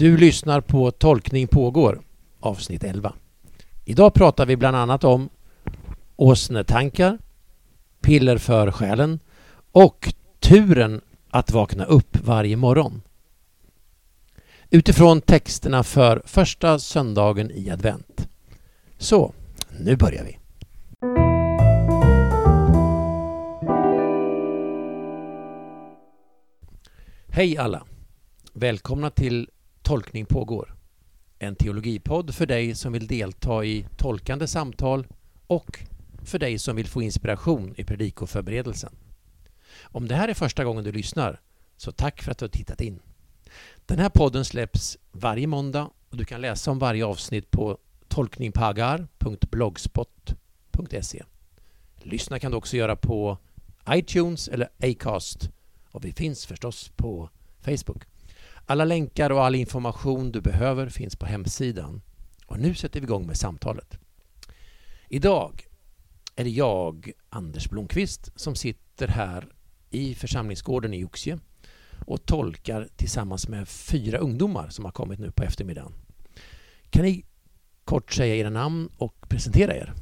Du lyssnar på Tolkning pågår, avsnitt 11. Idag pratar vi bland annat om åsnetankar, piller för själen och turen att vakna upp varje morgon. Utifrån texterna för första söndagen i advent. Så, nu börjar vi. Hej alla! Välkomna till Tolkning pågår. En teologipodd för dig som vill delta i tolkande samtal och för dig som vill få inspiration i predikoförberedelsen. Om det här är första gången du lyssnar, så tack för att du har tittat in. Den här podden släpps varje måndag och du kan läsa om varje avsnitt på tolkningpagar.blogspot.se. Lyssna kan du också göra på iTunes eller Acast och vi finns förstås på Facebook. Alla länkar och all information du behöver finns på hemsidan. Och nu sätter vi igång med samtalet. Idag är det jag, Anders Blomqvist, som sitter här i församlingsgården i Oxie och tolkar tillsammans med fyra ungdomar som har kommit nu på eftermiddagen. Kan ni kort säga era namn och presentera er?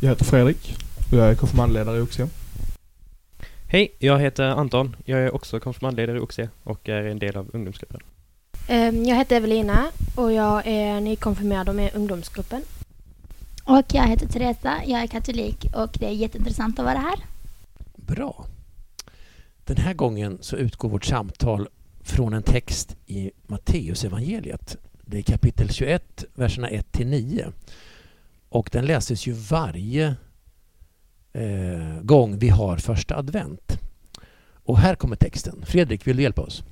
Jag heter Fredrik och jag är konfirmandledare i Oxie. Hej, jag heter Anton. Jag är också konfirmandledare i Oxie och är en del av ungdomsgruppen. Ehm, Jag heter Evelina och jag är nykonfirmerad och med i ungdomsgruppen. Och jag heter Teresa, jag är katolik och det är jätteintressant att vara här. Bra. Den här gången så utgår vårt samtal från en text i Matteusevangeliet. Det är kapitel 21, verserna 1 till 9. Och den läses ju varje eh, gång vi har första advent. Och här kommer texten. Fredrik, vill du hjälpa oss?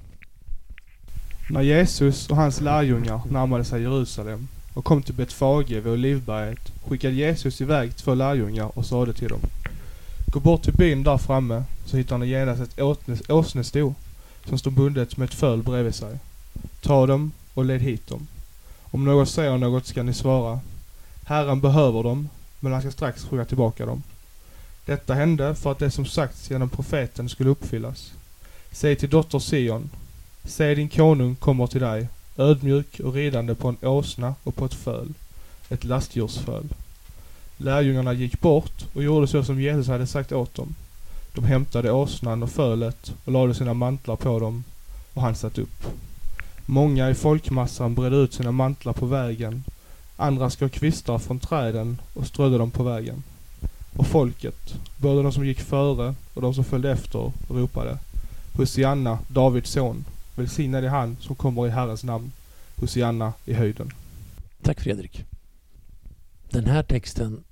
När Jesus och hans lärjungar närmade sig Jerusalem och kom till Betfage vid Olivberget skickade Jesus iväg två lärjungar och sade till dem. Gå bort till byn där framme så hittar ni genast ett åsnesto som står bundet med ett föl bredvid sig. Ta dem och led hit dem. Om någon säger något ska ni svara. Herren behöver dem, men han ska strax skicka tillbaka dem. Detta hände för att det som sagts genom profeten skulle uppfyllas. Säg till dotter Sion, se din konung kommer till dig, ödmjuk och ridande på en åsna och på ett föl, ett lastdjursföl. Lärjungarna gick bort och gjorde så som Jesus hade sagt åt dem. De hämtade åsnan och fölet och lade sina mantlar på dem och han satt upp. Många i folkmassan bredde ut sina mantlar på vägen. Andra skar kvistar från träden och strödde dem på vägen. Och folket, både de som gick före och de som följde efter, ropade Hosianna, Davids son. Välsignad är han som kommer i Herrens namn. Hosianna i höjden. Tack Fredrik. Den här texten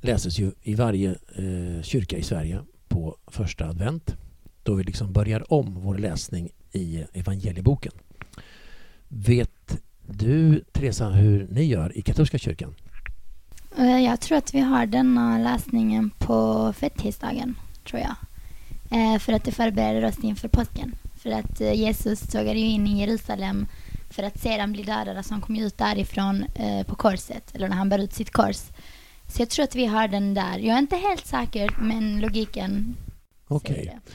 läses ju i varje eh, kyrka i Sverige på första advent då vi liksom börjar om vår läsning i evangelieboken. Vet du, Teresa, hur ni gör i katolska kyrkan? Eh, Jag tror att vi har denna läsningen på fettisdagen, tror jag. Eh, För att det förbereder oss inför påsken. För att eh, Jesus tågade ju in i Jerusalem för att sedan bli dödad. Alltså han kom ut därifrån på korset, eller när han bar ut sitt kors. Så jag tror att vi har den där. Jag är inte helt säker, men logiken Okej, det.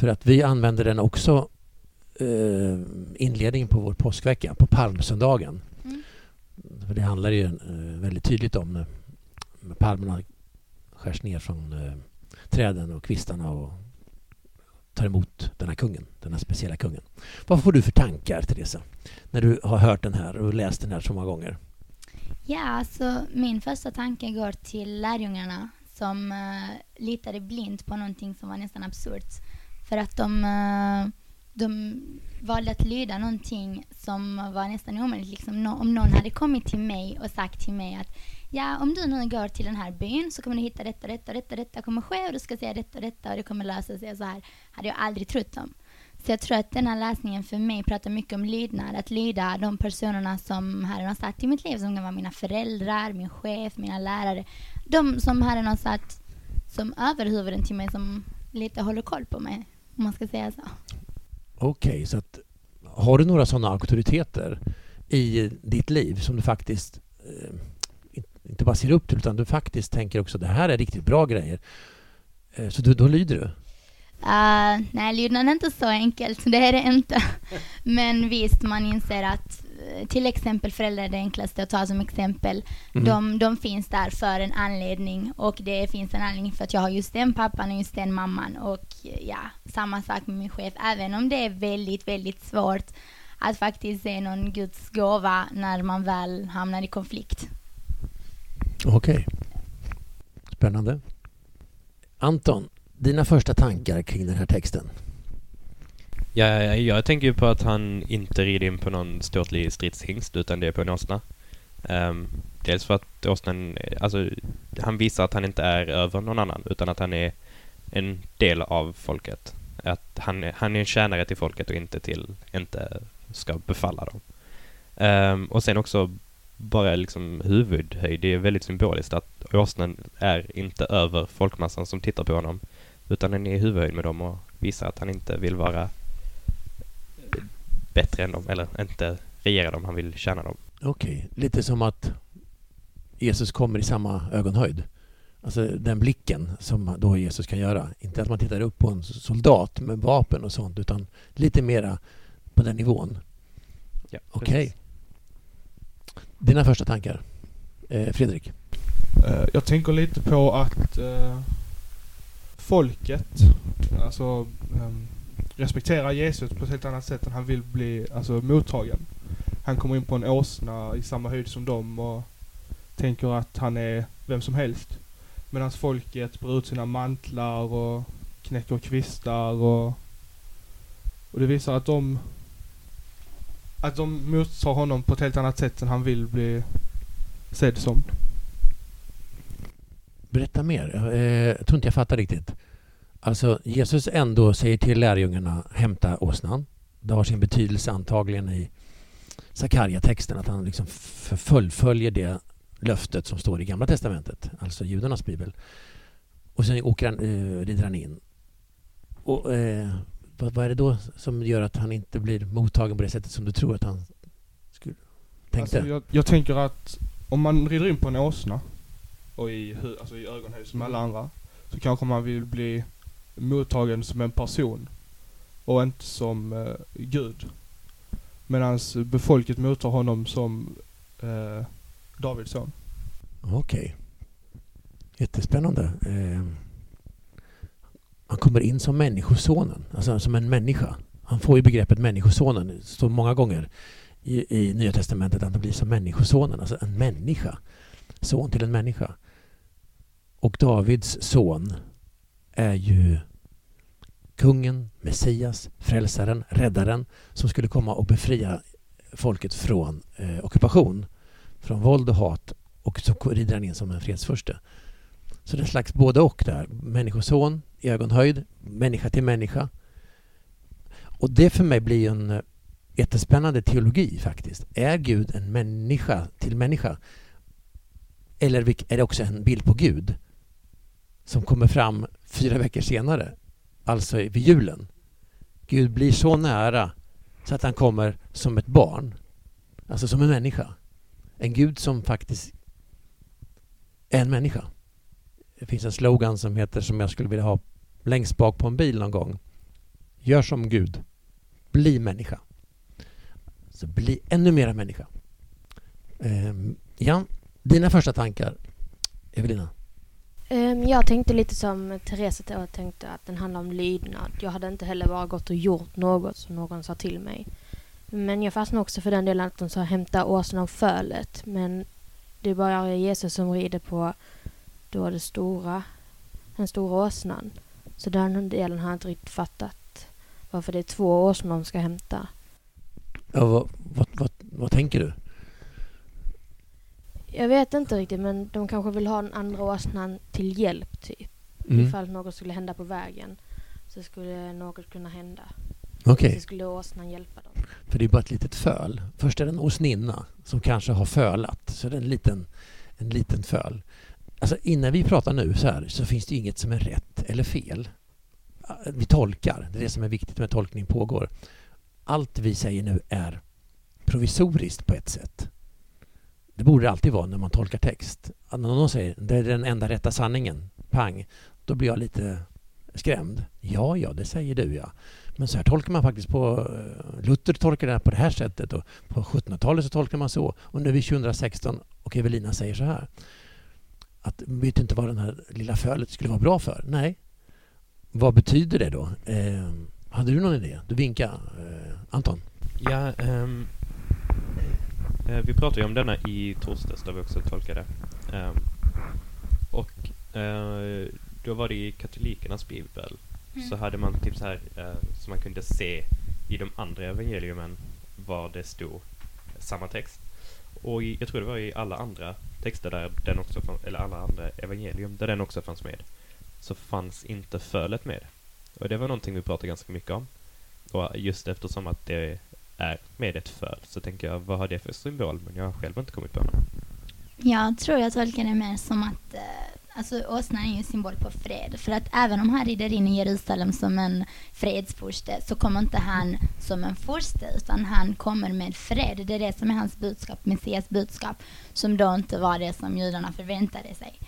för att vi använder den också eh, inledningen på vår påskvecka, på palmsöndagen. För det handlar ju eh, väldigt tydligt om eh, när palmerna skärs ner från eh, träden och kvistarna och tar emot den här kungen, den här speciella kungen. Vad får du för tankar, Teresa, när du har hört den här och läst den här så många gånger? Ja, alltså min första tanke går till lärjungarna som uh, litade blint på någonting som var nästan absurt. För att de, uh, de valde att lyda någonting som var nästan omöjligt. Liksom, om någon hade kommit till mig och sagt till mig att ja, om du nu går till den här byn så kommer du hitta detta, detta, detta, detta kommer ske och du ska säga detta, detta och det kommer lösa sig så här. Hade jag aldrig trott dem. Så jag tror att den här läsningen för mig pratar mycket om lydnad. Att lyda de personerna som Herren har satt i mitt liv. Som kan vara mina föräldrar, min chef, mina lärare. De som Herren har satt som överhuvuden till mig som lite håller koll på mig. Om man ska säga så. Okej, så att har du några sådana auktoriteter i ditt liv som du faktiskt eh, inte bara ser upp till utan du faktiskt tänker också det här är riktigt bra grejer. Eh, så du, då lyder du? Uh, nej, lydnad är inte så enkelt, det är det inte. Men visst, man inser att till exempel föräldrar är det enklaste att ta som exempel. Mm. De, de finns där för en anledning och det finns en anledning för att jag har just den pappan och just den mamman och ja, samma sak med min chef. Även om det är väldigt, väldigt svårt att faktiskt se någon Guds gåva när man väl hamnar i konflikt. Okej. Spännande. Anton, dina första tankar kring den här texten? Ja, jag, jag tänker ju på att han inte rider in på någon ståtlig stridshingst utan det är på en åsna. Um, dels för att åsnan, alltså han visar att han inte är över någon annan utan att han är en del av folket. Att han, är- han är en tjänare till folket och inte till, inte ska befalla dem. Um, och sen också bara liksom huvudhöjd, det är väldigt symboliskt att åsnan är inte över folkmassan som tittar på honom utan den är i huvudhöjd med dem och visar att han inte vill vara bättre än dem, eller inte regera dem, han vill tjäna dem. Okej, lite som att Jesus kommer i samma ögonhöjd. Alltså den blicken som då Jesus kan göra. Inte att man tittar upp på en soldat med vapen och sånt utan lite mera på den nivån. Ja, Okej. Dina första tankar? Eh, Fredrik? Eh, Jag tänker lite på att eh, folket alltså, ehm, respekterar Jesus på ett helt annat sätt än han vill bli alltså, mottagen. Han kommer in på en åsna i samma höjd som dem och tänker att han är vem som helst. Medan folket brer ut sina mantlar och knäcker kvistar och, och det visar att de att de mottar honom på ett helt annat sätt än han vill bli sedd som. Berätta mer. Eh, jag tror inte jag fattar riktigt. Alltså Jesus ändå säger till lärjungarna hämta åsnan. Det har sin betydelse antagligen i Sakarja-texten att han liksom fullföljer det löftet som står i Gamla Testamentet, alltså judarnas bibel. Och sen åker han, eh, rider han in. Och, eh, vad, vad är det då som gör att han inte blir mottagen på det sättet som du tror att han skulle tänkte? Alltså, jag, jag tänker att om man rider in på en åsna och i, alltså i ögonhöjd som alla andra så kanske man vill bli mottagen som en person och inte som eh, Gud. Medan befolket mottar honom som eh, Davids son. Okej. Jättespännande. Eh, han kommer in som människosonen, alltså som en människa. Han får ju begreppet människosonen, det står många gånger i, i Nya Testamentet att han blir som människosonen, alltså en människa. Son till en människa. Och Davids son är ju kungen, Messias, frälsaren, räddaren som skulle komma och befria folket från eh, ockupation, från våld och hat och så rider han in som en fredsfurste. Så det är en slags både och där. Människoson i ögonhöjd, människa till människa. Och det för mig blir en eh, jättespännande teologi faktiskt. Är Gud en människa till människa? Eller är det också en bild på Gud som kommer fram fyra veckor senare, alltså vid julen? Gud blir så nära så att han kommer som ett barn, alltså som en människa. En Gud som faktiskt är en människa. Det finns en slogan som heter, som jag skulle vilja ha längst bak på en bil någon gång. Gör som Gud. Bli människa. Så bli ännu mera människa. Ehm, ja, dina första tankar, Evelina? Ehm, jag tänkte lite som Therese jag tänkte att den handlar om lydnad. Jag hade inte heller bara gått och gjort något som någon sa till mig. Men jag fastnade också för den delen att de sa hämta åsnan och fölet. Men det är bara Jesus som rider på då det stora, den stora åsnan. Så den delen har jag inte riktigt fattat. Varför det är två åsnor de ska hämta. Ja, vad, vad, vad, vad tänker du? Jag vet inte riktigt men de kanske vill ha den andra åsnan till hjälp typ. Mm. Ifall något skulle hända på vägen så skulle något kunna hända. Okej. Så skulle åsnan hjälpa dem. För det är bara ett litet föl. Först är det en åsninna som kanske har fölat. Så det är en liten, en liten föl. Alltså innan vi pratar nu så här så finns det inget som är rätt eller fel. Vi tolkar. Det är det som är viktigt med tolkning pågår. Allt vi säger nu är provisoriskt på ett sätt. Det borde det alltid vara när man tolkar text. Att När någon säger det är den enda rätta sanningen, pang, då blir jag lite skrämd. Ja, ja, det säger du ja. Men så här tolkar man faktiskt på... Eh, Luther tolkar det här på det här sättet och på 1700-talet så tolkar man så. Och nu är vi 2016 och Evelina säger så här. Att vet inte vad den här lilla fölet skulle vara bra för? Nej. Vad betyder det då? Eh, hade du någon idé? Du vinkar. Eh, Anton? Ja, um, vi pratade ju om denna i torsdags där vi också tolkade. Ehm, och eh, då var det i katolikernas bibel. Mm. Så hade man typ så här, eh, så man kunde se i de andra evangeliumen var det stod samma text. Och i, jag tror det var i alla andra texter där den också fanns, eller alla andra evangelium där den också fanns med, så fanns inte fölet med. Och det var någonting vi pratade ganska mycket om. Och just eftersom att det är med ett föl så tänker jag, vad har det för symbol? Men jag har själv inte kommit på någon. Jag tror jag tolkar det mer som att eh, alltså, åsnan är ju en symbol på fred. För att även om han rider in i Jerusalem som en fredsfurste så kommer inte han som en furste utan han kommer med fred. Det är det som är hans budskap, Messias budskap, som då inte var det som judarna förväntade sig.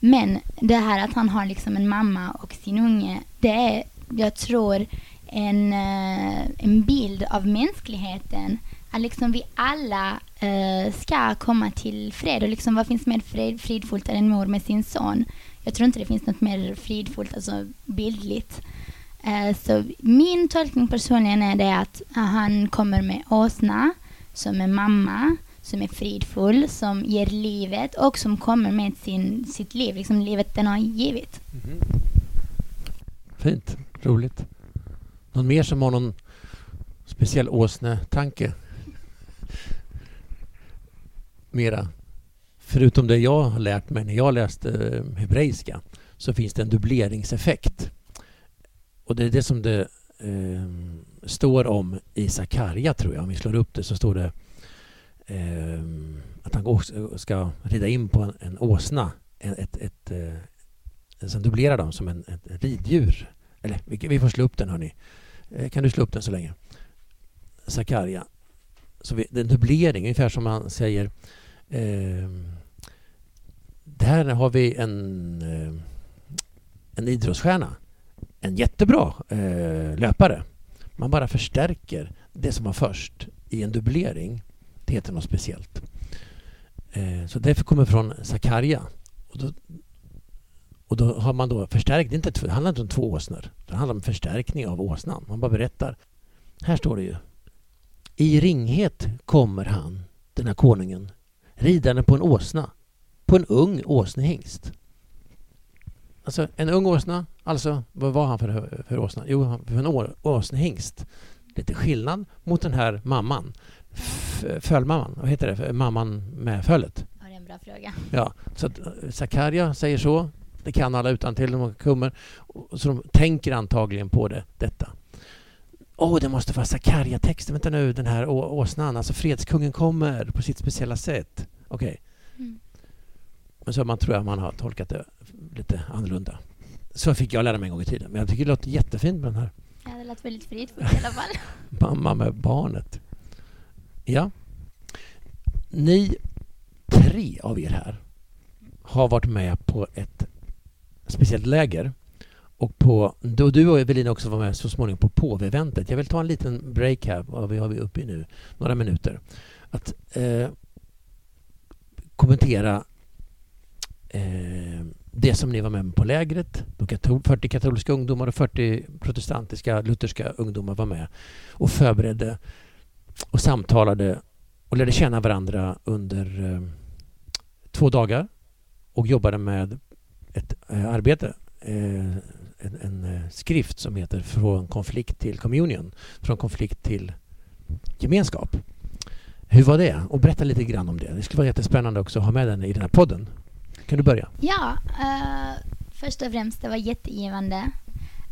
Men det här att han har liksom en mamma och sin unge, det är, jag tror, en, eh, en bild av mänskligheten. Att liksom vi alla eh, ska komma till fred. Och liksom vad finns mer fred, fridfullt än en mor med sin son? Jag tror inte det finns något mer fridfullt, alltså bildligt. Eh, så min tolkning personligen är det att han kommer med åsna som är mamma, som är fridfull, som ger livet och som kommer med sin, sitt liv, liksom livet den har givit. Mm-hmm. Fint. Roligt. Någon mer som har någon speciell åsnetanke? Mera? Förutom det jag har lärt mig när jag läste eh, hebreiska så finns det en dubbleringseffekt. Och det är det som det eh, står om i Sakarja tror jag. Om vi slår upp det så står det eh, att han ska rida in på en, en åsna. Ett, ett, ett, eh, sen dubblerar de som en, ett riddjur. Eller vi, vi får slå upp den hörni. Eh, kan du slå upp den så länge? Sakarja. Så vi, det är en dubblering, ungefär som man säger. Eh, där har vi en, eh, en idrottsstjärna. En jättebra eh, löpare. Man bara förstärker det som var först i en dubblering. Det heter något speciellt. Eh, så därför kommer från Sakarja. Och då, och då har man då förstärkt, det, inte, det handlar inte om två åsnor. Det handlar om förstärkning av åsnan. Man bara berättar. Här står det ju. I ringhet kommer han, den här konungen, ridande på en åsna. På en ung åsnehingst. Alltså en ung åsna, alltså vad var han för, för åsna? Jo, för en å- åsnehingst. Lite skillnad mot den här mamman. Fölmamman, vad heter det? Mamman med fölet. Ja, det är en bra fråga. Ja, så att eh, Sakarja säger så. Det kan alla utan till de kommer. Och- Så de tänker antagligen på det, detta. Åh, det måste vara Sakarja-texten. Vänta nu, den här åsnan. Alltså fredskungen kommer på sitt speciella sätt. Okej. Mm. Men så man tror jag man har tolkat det lite annorlunda. Så fick jag lära mig en gång i tiden. Men jag tycker det låter jättefint med den här Ja, det lät väldigt fridfullt i alla fall. mamma med barnet. Ja. Ni tre av er här har varit med på ett speciellt läger. Och på, då du och Evelina också var med så småningom på påveventet. Jag vill ta en liten break här, vad vi har vi uppe i nu, några minuter. Att eh, kommentera eh, det som ni var med på lägret. 40 katolska ungdomar och 40 protestantiska, lutherska ungdomar var med och förberedde och samtalade och lärde känna varandra under eh, två dagar och jobbade med Eh, arbete, eh, en, en eh, skrift som heter Från konflikt till communion, från konflikt till gemenskap. Hur var det? Och berätta lite grann om det. Det skulle vara jättespännande också att ha med den i den här podden. Kan du börja? Ja, eh, först och främst det var jättegivande.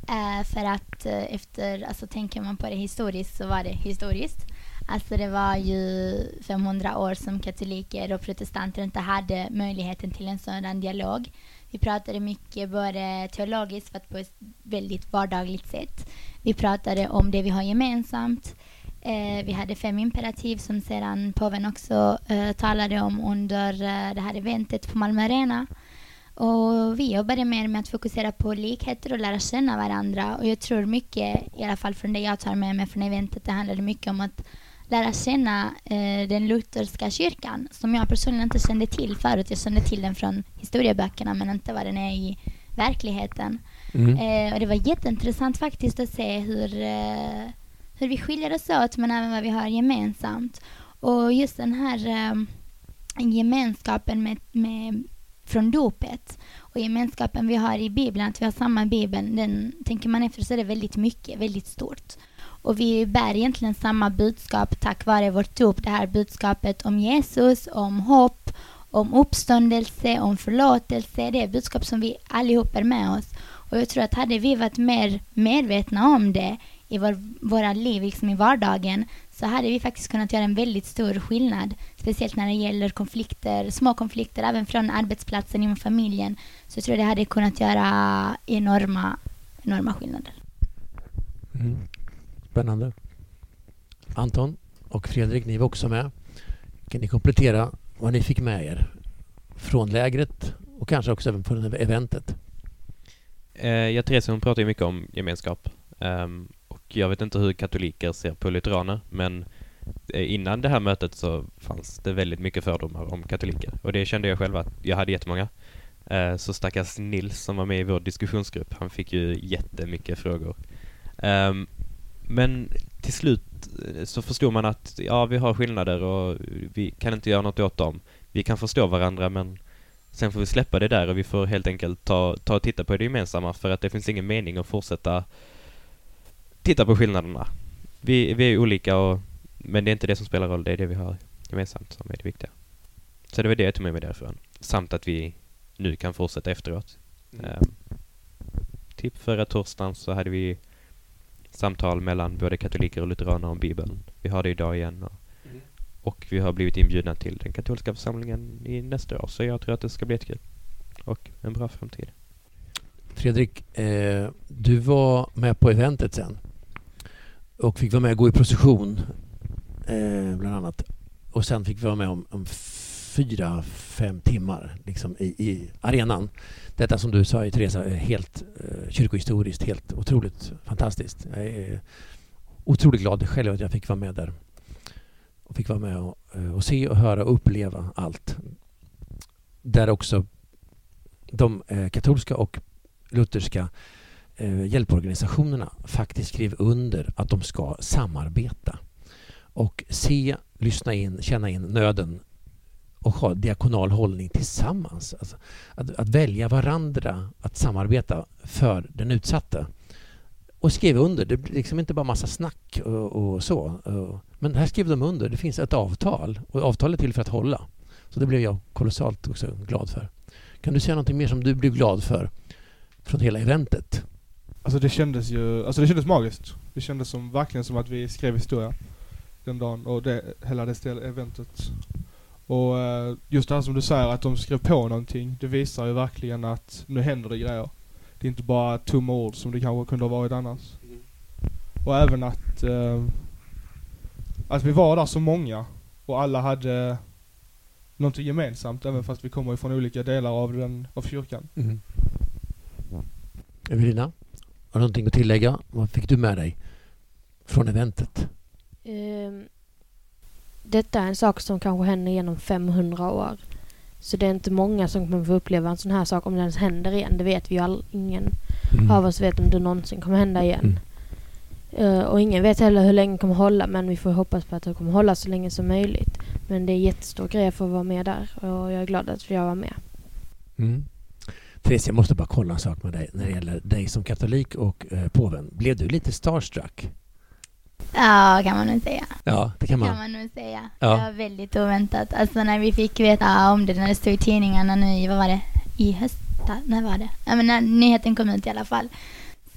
Eh, för att eh, efter, alltså tänker man på det historiskt så var det historiskt. Alltså det var ju 500 år som katoliker och protestanter inte hade möjligheten till en sådan dialog. Vi pratade mycket både teologiskt fast på ett väldigt vardagligt sätt. Vi pratade om det vi har gemensamt. Eh, vi hade fem imperativ som sedan påven också eh, talade om under eh, det här eventet på Malmö Arena. Och vi jobbade mer med att fokusera på likheter och lära känna varandra. Och jag tror mycket, i alla fall från det jag tar med mig från eventet, det handlade mycket om att lära känna eh, den lutherska kyrkan som jag personligen inte kände till förut. Jag kände till den från historieböckerna men inte vad den är i verkligheten. Mm. Eh, och det var jätteintressant faktiskt att se hur, eh, hur vi skiljer oss åt men även vad vi har gemensamt. Och just den här eh, gemenskapen med, med, från dopet och gemenskapen vi har i Bibeln, att vi har samma Bibeln, den tänker man efter så är det väldigt mycket, väldigt stort. Och vi bär egentligen samma budskap tack vare vårt dop, det här budskapet om Jesus, om hopp, om uppståndelse, om förlåtelse. Det är budskap som vi allihop är med oss. Och jag tror att hade vi varit mer medvetna om det i vår, våra liv, liksom i vardagen, så hade vi faktiskt kunnat göra en väldigt stor skillnad. Speciellt när det gäller konflikter, små konflikter, även från arbetsplatsen, inom familjen. Så jag tror det hade kunnat göra enorma, enorma skillnader. Mm. Spännande. Anton och Fredrik, ni var också med. Kan ni komplettera vad ni fick med er från lägret och kanske också även från eventet? Eh, ja, Therese hon pratar ju mycket om gemenskap. Um, och jag vet inte hur katoliker ser på lutheraner, men eh, innan det här mötet så fanns det väldigt mycket fördomar om katoliker. Och det kände jag själv att jag hade jättemånga. Uh, så stackars Nils som var med i vår diskussionsgrupp, han fick ju jättemycket frågor. Um, men till slut eh, så förstod man att ja, vi har skillnader och vi kan inte göra något åt dem. Vi kan förstå varandra men sen får vi släppa det där och vi får helt enkelt ta, ta och titta på det gemensamma för att det finns ingen mening att fortsätta titta på skillnaderna. Vi, vi är olika och, men det är inte det som spelar roll, det är det vi har gemensamt som är det viktiga. Så det var det jag tog med mig därifrån. Samt att vi nu kan fortsätta efteråt. Mm. Um, typ förra torsdagen så hade vi samtal mellan både katoliker och lutheraner om Bibeln. Vi har det idag igen. Och, mm. och vi har blivit inbjudna till den katolska församlingen i nästa år. Så jag tror att det ska bli jättekul. Och en bra framtid. Fredrik, eh, du var med på eventet sen. Och fick vara med och gå i procession. Eh, bland annat. Och sen fick vi vara med om, om fyra, fem timmar liksom i, i arenan. Detta som du sa Teresa, är helt eh, kyrkohistoriskt helt otroligt fantastiskt. Jag är otroligt glad själv att jag fick vara med där. Och fick vara med och, eh, och se och höra och uppleva allt. Där också de eh, katolska och lutherska eh, hjälporganisationerna faktiskt skrev under att de ska samarbeta och se, lyssna in, känna in nöden och ha diakonal hållning tillsammans. Alltså, att, att, välja varandra, att samarbeta för den utsatta. Och skriva under. Det blir liksom inte bara massa snack och, och så. Men här skrev de under. Det finns ett avtal och avtalet är till för att hålla. Så det blev jag kolossalt också glad för. Kan du säga något mer som du blev glad för från hela eventet? Alltså det kändes ju, alltså det kändes magiskt. Det kändes som, verkligen som att vi skrev historia den dagen och det, hela det eventet och eh, just det här som du säger att de skrev på någonting, det visar ju verkligen att nu händer det grejer. Det är inte bara tomma ord som det kanske kunde ha varit annars. Mm. Och även att, eh, att vi var där så många och alla hade någonting gemensamt även fast vi kommer ifrån olika delar av, den, av kyrkan. Mm. Evelina, har du någonting att tillägga? Vad fick du med dig från eventet? Um, detta är en sak som kanske händer genom 500 år. Så det är inte många som kommer få uppleva en sån här sak om det ens händer igen. Det vet vi ju all, ingen mm. av oss vet om det någonsin kommer hända igen. Mm. Uh, och ingen vet heller hur länge det kommer hålla men vi får hoppas på att det kommer hålla så länge som möjligt. Men det är jättestor grej att vara med där och jag är glad att jag var med. Mm. Therese, jag måste bara kolla en sak med dig när det gäller dig som katolik och eh, påven. Blev du lite starstruck? Ja, kan man nog säga. Ja, det kan man. Kan man nog säga. Ja. Det var väldigt oväntat. Alltså när vi fick veta om det, när det stod i tidningarna nu i, vad var det, i höstas? När var det? Ja, men när nyheten kom ut i alla fall.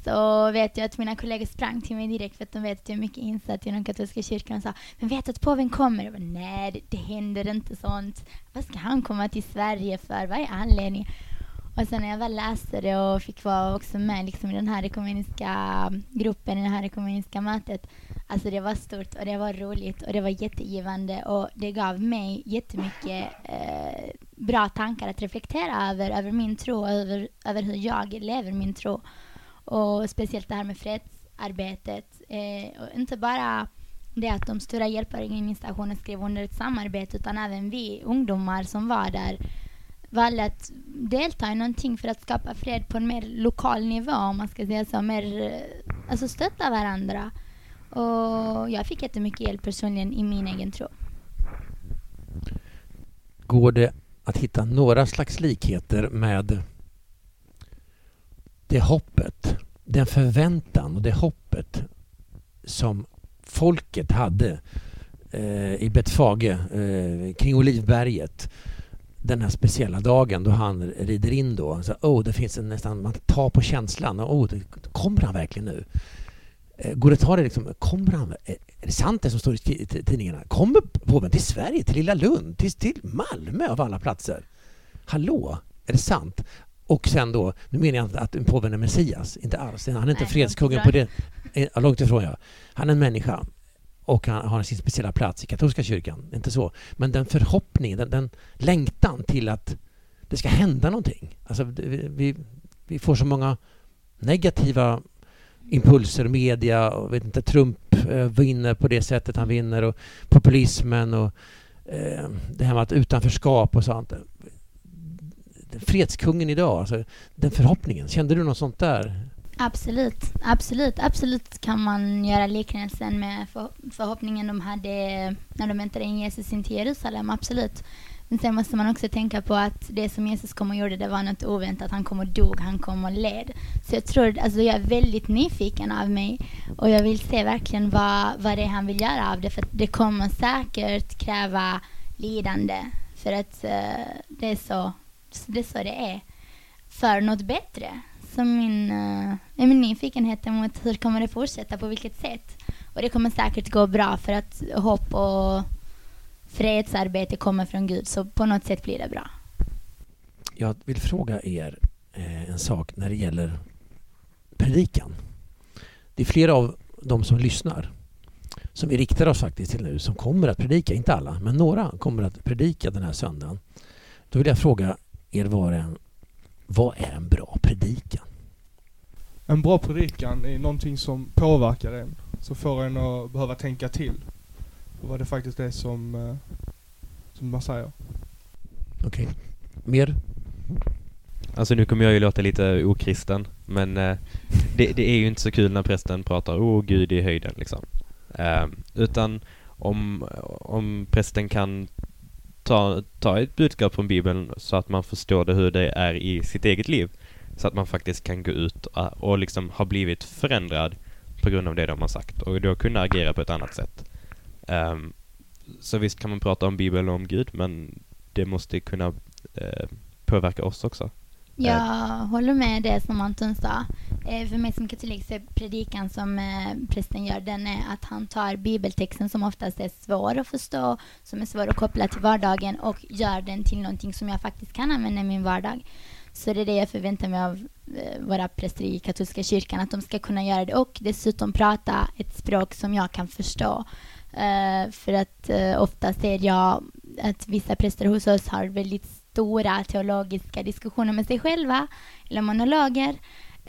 Så vet jag att mina kollegor sprang till mig direkt för att de vet att jag är mycket insatt i den katolska kyrkan och sa Men vet du att påven kommer? Jag bara, Nej, det, det händer inte sånt. Vad ska han komma till Sverige för? Vad är anledningen? Och sen när jag väl läste det och fick vara också med liksom, i den här ekumeniska gruppen, i det här ekumeniska mötet. Alltså det var stort och det var roligt och det var jättegivande och det gav mig jättemycket eh, bra tankar att reflektera över, över min tro och över, över hur jag lever min tro. Och speciellt det här med fredsarbetet. Eh, och inte bara det att de stora hjälporganisationerna skrev under ett samarbete utan även vi ungdomar som var där valde att delta i någonting för att skapa fred på en mer lokal nivå om man ska säga så. Mer, eh, alltså stötta varandra. Och jag fick jättemycket hjälp personligen i min egen tro. Går det att hitta några slags likheter med det hoppet, den förväntan och det hoppet som folket hade eh, i Betfage eh, kring Olivberget den här speciella dagen då han rider in då. Så, oh, det finns en nästan, man tar på känslan. Oh, det, kommer han verkligen nu? Eh, går det att ta det liksom, kommer han? Är, är det sant det som står i tidningarna? Kommer påven till Sverige, till Lilla Lund, till, till Malmö av alla platser? Hallå, är det sant? Och sen då, nu menar jag inte att påven är Messias, inte alls. Han är inte Nej, fredskungen på det. Eh, långt ifrån ja. Han är en människa och han har sin speciella plats i katolska kyrkan. Inte så. Men den förhoppningen, den, den längtan till att det ska hända någonting. Alltså, vi, vi får så många negativa impulser, media och vet inte, Trump eh, vinner på det sättet han vinner och populismen och eh, det här med att utanförskap och sånt. Fredskungen idag, alltså, den förhoppningen, kände du något sånt där? Absolut, absolut, absolut kan man göra liknelsen med för, förhoppningen de hade när de väntade in Jesus in till Jerusalem, absolut. Men sen måste man också tänka på att det som Jesus kom och gjorde, det var något oväntat. Han kom och dog, han kom och led. Så jag tror, alltså jag är väldigt nyfiken av mig och jag vill se verkligen vad, vad det är han vill göra av det. För det kommer säkert kräva lidande. För att uh, det, är så, det är så det är. För något bättre. Så min, äh, min nyfikenhet mot hur kommer det fortsätta, på vilket sätt? Och det kommer säkert gå bra för att hopp och fredsarbete kommer från Gud, så på något sätt blir det bra. Jag vill fråga er eh, en sak när det gäller predikan. Det är flera av de som lyssnar som vi riktar oss faktiskt till nu som kommer att predika, inte alla, men några kommer att predika den här söndagen. Då vill jag fråga er var en, vad är en bra predikan? En bra predikan är någonting som påverkar en, som får en att behöva tänka till. Och var det faktiskt det som, eh, som man säger. Okej. Okay. Mer? Alltså nu kommer jag ju låta lite okristen, men eh, det, det, är ju inte så kul när prästen pratar åh oh, Gud i höjden liksom. Eh, utan om, om prästen kan ta, ta ett budskap från Bibeln så att man förstår det hur det är i sitt eget liv. Så att man faktiskt kan gå ut och, och liksom ha blivit förändrad på grund av det de har sagt och då kunna agera på ett annat sätt. Um, så visst kan man prata om Bibeln och om Gud, men det måste kunna uh, påverka oss också. Jag uh. håller med det som Anton sa. Uh, för mig som katolik så är predikan som uh, prästen gör, den är att han tar bibeltexten som oftast är svår att förstå, som är svår att koppla till vardagen och gör den till någonting som jag faktiskt kan använda i min vardag. Så det är det jag förväntar mig av eh, våra präster i katolska kyrkan, att de ska kunna göra det och dessutom prata ett språk som jag kan förstå. Uh, för att eh, uh, ofta ser jag att vissa präster hos oss har väldigt stora teologiska diskussioner med sig själva, eller monologer,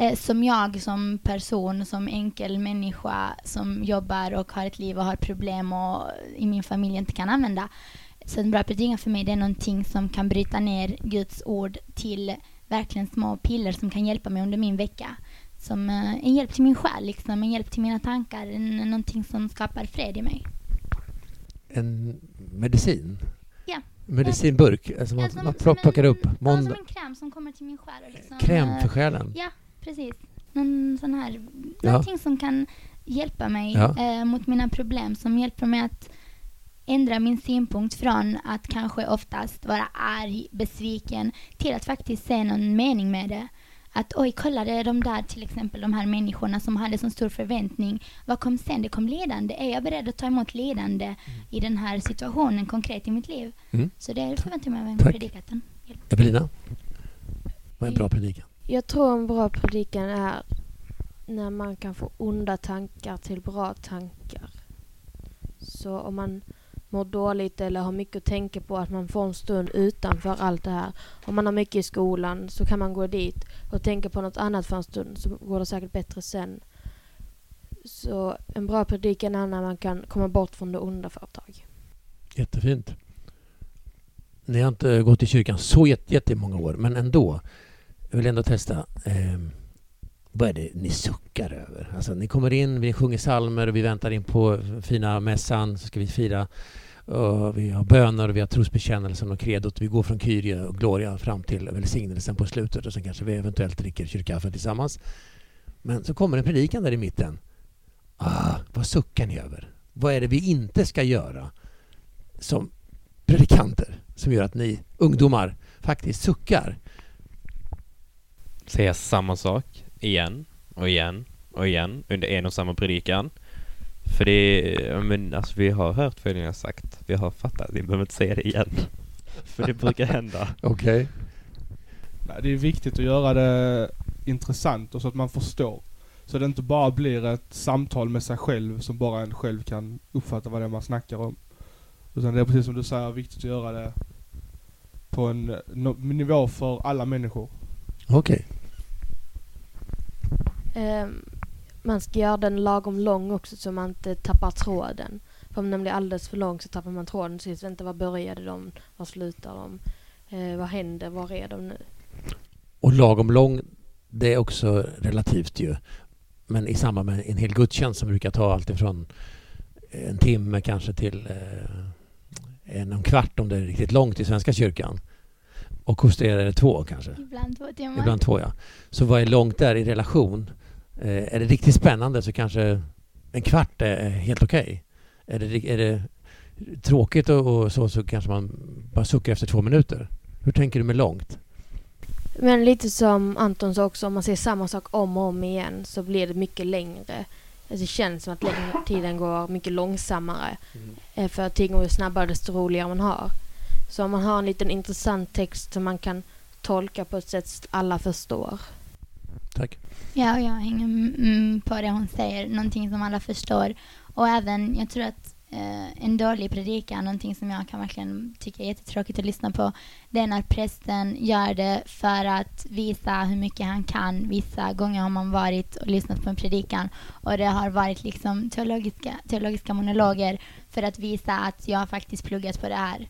uh, som jag som person, som enkel människa som jobbar och har ett liv och har problem och i min familj inte kan använda. Så en bra predikan för mig det är någonting som kan bryta ner Guds ord till verkligen små piller som kan hjälpa mig under min vecka. Som en hjälp till min själ, liksom, en hjälp till mina tankar, en, någonting som skapar fred i mig en medicin? Ja. Medicinburk? Alltså man, som, man plockar upp? Måndag. Som en kräm som kommer till min själ. Liksom, kräm för själen? Ja, precis. Någon sån här, ja. någonting som kan hjälpa mig ja. eh, mot mina problem, som hjälper mig att ändra min synpunkt från att kanske oftast vara arg, besviken, till att faktiskt se någon mening med det att oj, kolla det är de där till exempel de här människorna som hade så stor förväntning. Vad kom sen? Det kom lidande. Är jag beredd att ta emot lidande mm. i den här situationen konkret i mitt liv? Mm. Så det förväntar jag mig av en predikatan. Evelina? Vad är en bra predikan? Jag tror en bra predikan är när man kan få onda tankar till bra tankar. Så om man mår dåligt eller har mycket att tänka på, att man får en stund utanför allt det här. Om man har mycket i skolan så kan man gå dit och tänka på något annat för en stund så går det säkert bättre sen. Så en bra predikan är när man kan komma bort från det onda för ett tag. Jättefint. Ni har inte gått i kyrkan så jättemånga år, men ändå. Jag vill ändå testa. Eh, vad är det ni suckar över? Alltså, ni kommer in, vi sjunger psalmer och vi väntar in på fina mässan så ska vi fira. Och vi har böner, vi har trosbekännelsen och kredot. Vi går från Kyrie och Gloria fram till välsignelsen på slutet och sen kanske vi eventuellt dricker kyrkkaffe tillsammans. Men så kommer en predikan där i mitten. Ah, vad suckar ni över? Vad är det vi inte ska göra som predikanter som gör att ni ungdomar faktiskt suckar? Säga samma sak igen och igen och igen under en och samma predikan. För det men alltså vi har hört vad ni har sagt. Vi har fattat, vi behöver inte säga det igen. För det brukar hända. Okej. Nej, det är viktigt att göra det intressant och så att man förstår. Så det inte bara blir ett samtal med sig själv som bara en själv kan uppfatta vad det är man snackar om. Utan det är precis som du säger, viktigt att göra det på en nivå för alla människor. Okej. Ehm, man ska göra den lagom lång också så man inte tappar tråden. För om den blir alldeles för lång så tappar man tråden. Så vet inte var började de, var slutar de, eh, vad händer, var är de nu? Och lagom lång, det är också relativt ju. Men i samband med en hel gudstjänst som brukar ta allt ifrån en timme kanske till eh, en och en kvart om det är riktigt långt i Svenska kyrkan. Och hos er är det två kanske? Ibland två timmar. Ibland två ja. Så vad är långt där i relation? Eh, är det riktigt spännande så kanske en kvart är helt okej. Är, det, är det tråkigt och, och så, så kanske man bara suckar efter två minuter. Hur tänker du med långt? Men lite som Anton sa också, om man ser samma sak om och om igen så blir det mycket längre. Alltså, Det känns som att tiden går mycket långsammare. Eh, För tiden går ju snabbare desto roligare man har. Så om man har en liten intressant text som man kan tolka på ett sätt alla förstår. Tack. Ja, jag hänger på det hon säger. Någonting som alla förstår. Och även, jag tror att eh, en dålig predikan, någonting som jag kan verkligen tycka är jättetråkigt att lyssna på, det är när prästen gör det för att visa hur mycket han kan. Vissa gånger har man varit och lyssnat på en predikan och det har varit liksom teologiska, teologiska monologer för att visa att jag har faktiskt pluggat på det här.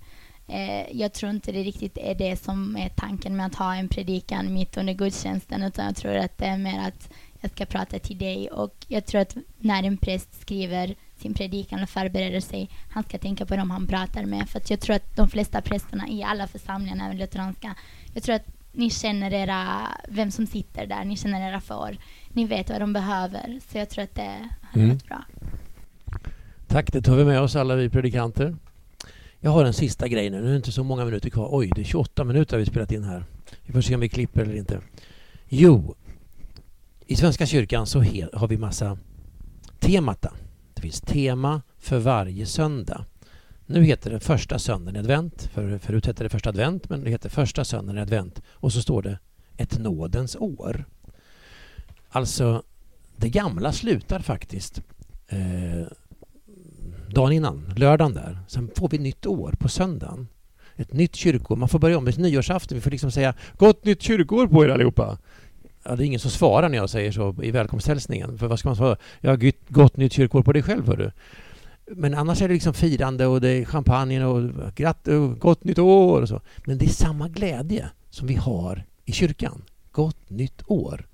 Eh, jag tror inte det riktigt är det som är tanken med att ha en predikan mitt under gudstjänsten utan jag tror att det är mer att jag ska prata till dig och jag tror att när en präst skriver sin predikan och förbereder sig, han ska tänka på dem han pratar med för jag tror att de flesta prästerna i alla församlingar, även lutheranska, jag tror att ni känner era, vem som sitter där, ni känner era får, ni vet vad de behöver så jag tror att det hade Mm. varit bra. Tack, det tar vi med oss alla vi predikanter. Jag har en sista grej nu. Nu är det inte så många minuter kvar. Oj, det är 28 minuter har vi spelat in här. Vi får se om vi klipper eller inte. Jo, i Svenska kyrkan så har vi massa temata. Det finns tema för varje söndag. Nu heter det första söndagen i advent. För, förut hette det första advent, men det heter första söndagen i advent. Och så står det ett nådens år. Alltså, det gamla slutar faktiskt eh, dagen innan, lördagen där. Sen får vi nytt år på söndagen. Ett nytt kyrkoår. Man får börja om med nyårsafton. Vi får liksom säga Gott nytt kyrkoår på er allihopa. Ja, det är ingen som svarar när jag säger så i välkomsthälsningen. För vad ska man svara? Ja, gott, gott nytt kyrkoår på dig själv, hörru. Men annars är det liksom firande och det är champagne och gratt, och gott nytt år och så. Men det är samma glädje som vi har i kyrkan. Gott nytt år.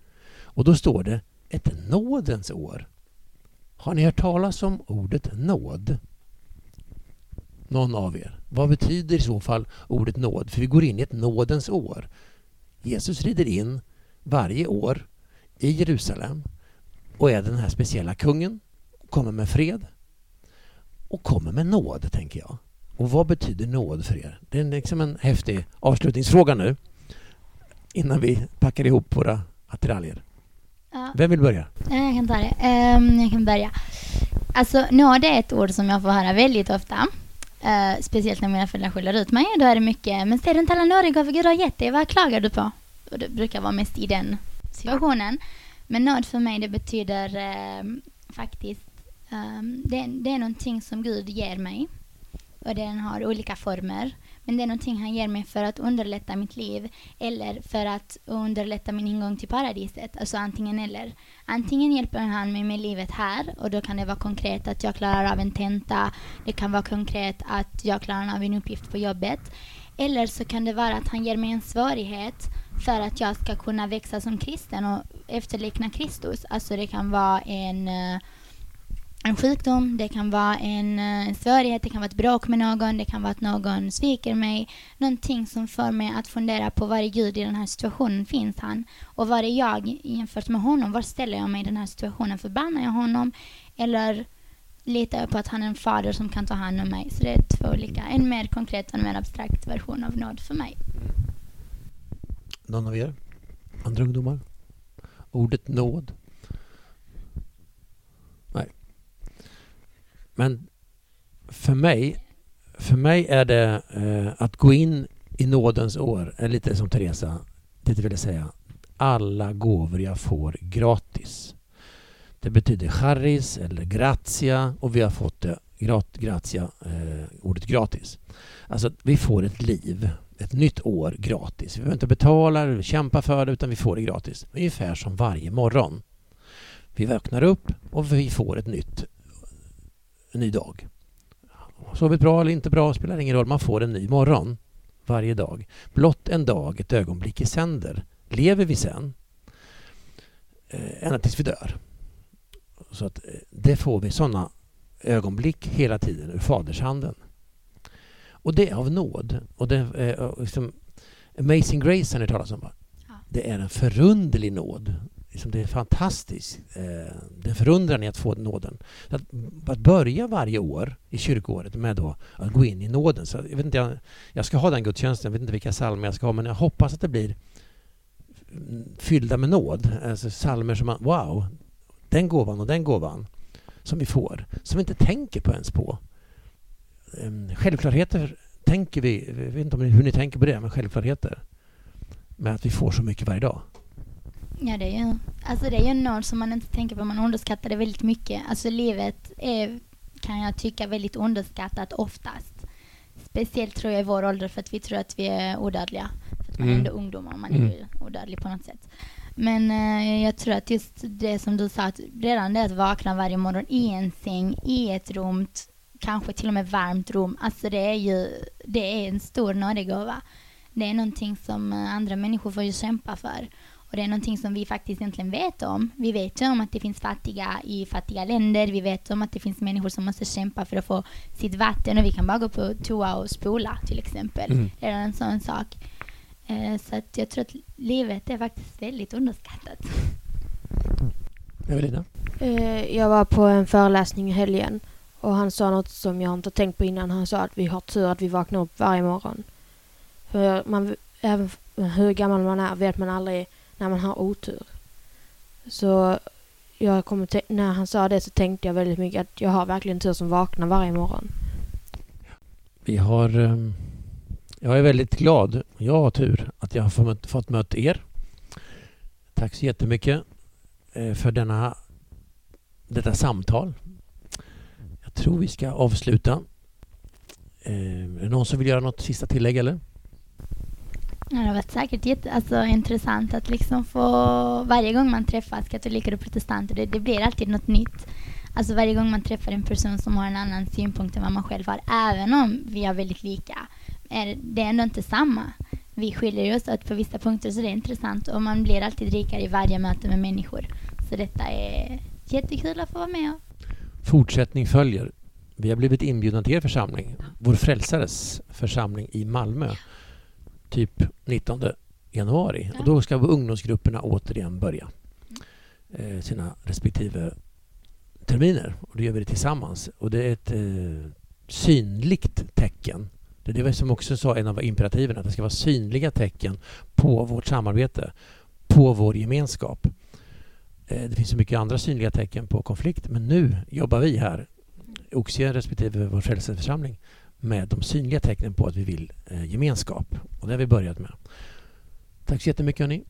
Och då står det ett nådens år. Har ni hört talas om ordet nåd? Någon av er? Vad betyder i så fall ordet nåd? För vi går in i ett nådens år. Jesus rider in varje år i Jerusalem och är den här speciella kungen. Kommer med fred och kommer med nåd, tänker jag. Och vad betyder nåd för er? Det är liksom en häftig avslutningsfråga nu innan vi packar ihop våra attiraljer. Ja. Vem vill börja? Ja, Jag kan ta det. Ehm, jag kan börja. Alltså, nåd är ett ord som jag får höra väldigt ofta. Eh, speciellt när mina föräldrar skäller ut mig. Då är det mycket, men ser du inte alla nådegåvor Gud har gett dig? Vad klagar du på? och det brukar vara mest i den situationen. Men nåd för mig det betyder eh, faktiskt, eh, det, det är någonting som Gud ger mig och den har olika former. Men det är någonting han ger mig för att underlätta mitt liv eller för att underlätta min ingång till paradiset. Alltså antingen eller. Antingen hjälper han mig med livet här och då kan det vara konkret att jag klarar av en tenta. Det kan vara konkret att jag klarar av en uppgift på jobbet. Eller så kan det vara att han ger mig en svårighet för att jag ska kunna växa som kristen och efterlikna Kristus. Alltså det kan vara en uh, en sjukdom, det kan vara en, eh, en svårighet, det kan vara ett bråk med någon, det kan vara att någon sviker mig. Någonting som får mig att fundera på var är Gud i den här situationen finns han? Och var är jag jämfört med honom? Var ställer jag mig i den här situationen? Förbannar jag honom? Eller litar jag på att han är en fader som kan ta hand om mig? Så det är två olika, en mer konkret och en mer abstrakt version av nåd för mig. Någon av er? Andra ungdomar? Ordet nåd? Men för mig, för mig är det eh, att gå in i nådens år, är lite som Teresa det ville säga. Alla gåvor jag får gratis. Det betyder charis eller gratia och vi har fått det grat, gratia, eh, ordet gratis. Alltså vi får ett liv, ett nytt år gratis. Vi behöver inte betala eller kämpa för det utan vi får det gratis. Ungefär som varje morgon. Vi vaknar upp och vi får ett nytt en ny dag. Sovit bra eller inte bra spelar ingen roll, man får en ny morgon varje dag. Blott en dag, ett ögonblick i sänder. Lever vi sen eh, ända tills vi dör. Så att eh, det får vi sådana ögonblick hela tiden ur fadershanden. Och det är av nåd. Och det är liksom, Amazing Grace har ni talat om va? Ja. Det är en förunderlig nåd liksom det är fantastiskt. Eh, det är förundran i att få nåden. Att, att börja varje år i kyrkoåret med då att gå in i nåden. Så jag, vet inte, jag, jag ska ha den gudstjänsten, jag vet inte vilka psalmer jag ska ha men jag hoppas att det blir fyllda med nåd. Alltså psalmer som man, wow, den gåvan och den gåvan som vi får, som vi inte tänker på ens på. Ehm, självklarheter tänker vi, jag vet inte hur ni tänker på det, men självklarheter. Med att vi får så mycket varje dag. Ja, det är ju, alltså det är ju en nåd som man inte tänker på. Man underskattar det väldigt mycket. Alltså livet är, kan jag tycka, väldigt underskattat oftast. Speciellt tror jag i vår ålder för att vi tror att vi är odödliga. För att man mm. är ändå ungdomar man är mm. ju odödlig på något sätt. Men eh, jag tror att just det som du sa, att redan det att vakna varje morgon i en säng, i ett rum, kanske till och med varmt rum, alltså det är ju, det är en stor nådegåva. Det är någonting som eh, andra människor får ju kämpa för. Och det är någonting som vi faktiskt egentligen vet om. Vi vet ju om att det finns fattiga i fattiga länder. Vi vet om att det finns människor som måste kämpa för att få sitt vatten och vi kan bara gå på toa och spola till exempel. Mm. Det är en sån sak. Eh, så att jag tror att livet är faktiskt väldigt underskattat. Evelina? Eh, jag var på en föreläsning i helgen och han sa något som jag inte tänkt på innan. Han sa att vi har tur att vi vaknar upp varje morgon. För man, även hur gammal man är vet man aldrig när man har otur. Så jag kommer när han sa det så tänkte jag väldigt mycket att jag har verkligen tur som vaknar varje morgon. Vi har... Ehm, jag är väldigt glad, jag har tur, att jag har fått, möta er. Tack så jättemycket eh, för denna, detta samtal. Jag tror vi ska avsluta. Ehm, är det någon som vill göra något sista tillägg eller? Ja, det har varit säkert jätte, alltså, intressant att liksom få varje gång man träffas katoliker och protestanter, det, det, blir alltid något nytt. Alltså varje gång man träffar en person som har en annan synpunkt än vad man själv har, även om vi är väldigt lika, är det ändå inte samma. Vi skiljer oss åt på vissa punkter så det är intressant och man blir alltid rikare i varje möte med människor. Så detta är jättekul att få vara med Fortsättning följer. Vi har blivit inbjudna till er församling, vår frälsares församling i Malmö typ 19 januari. Ja. Och då ska ungdomsgrupperna återigen börja eh, sina respektive terminer. Och det gör vi det tillsammans. Och det är ett eh, synligt tecken. Det är det som också sa en av imperativen, att det ska vara synliga tecken på vårt samarbete, på vår gemenskap. Eh, det finns så mycket andra synliga tecken på konflikt, men nu jobbar vi här, Oxie respektive vår frälsningsförsamling, med de synliga tecknen på att vi vill eh, gemenskap. Och det har vi börjat med. Tack så jättemycket hörni.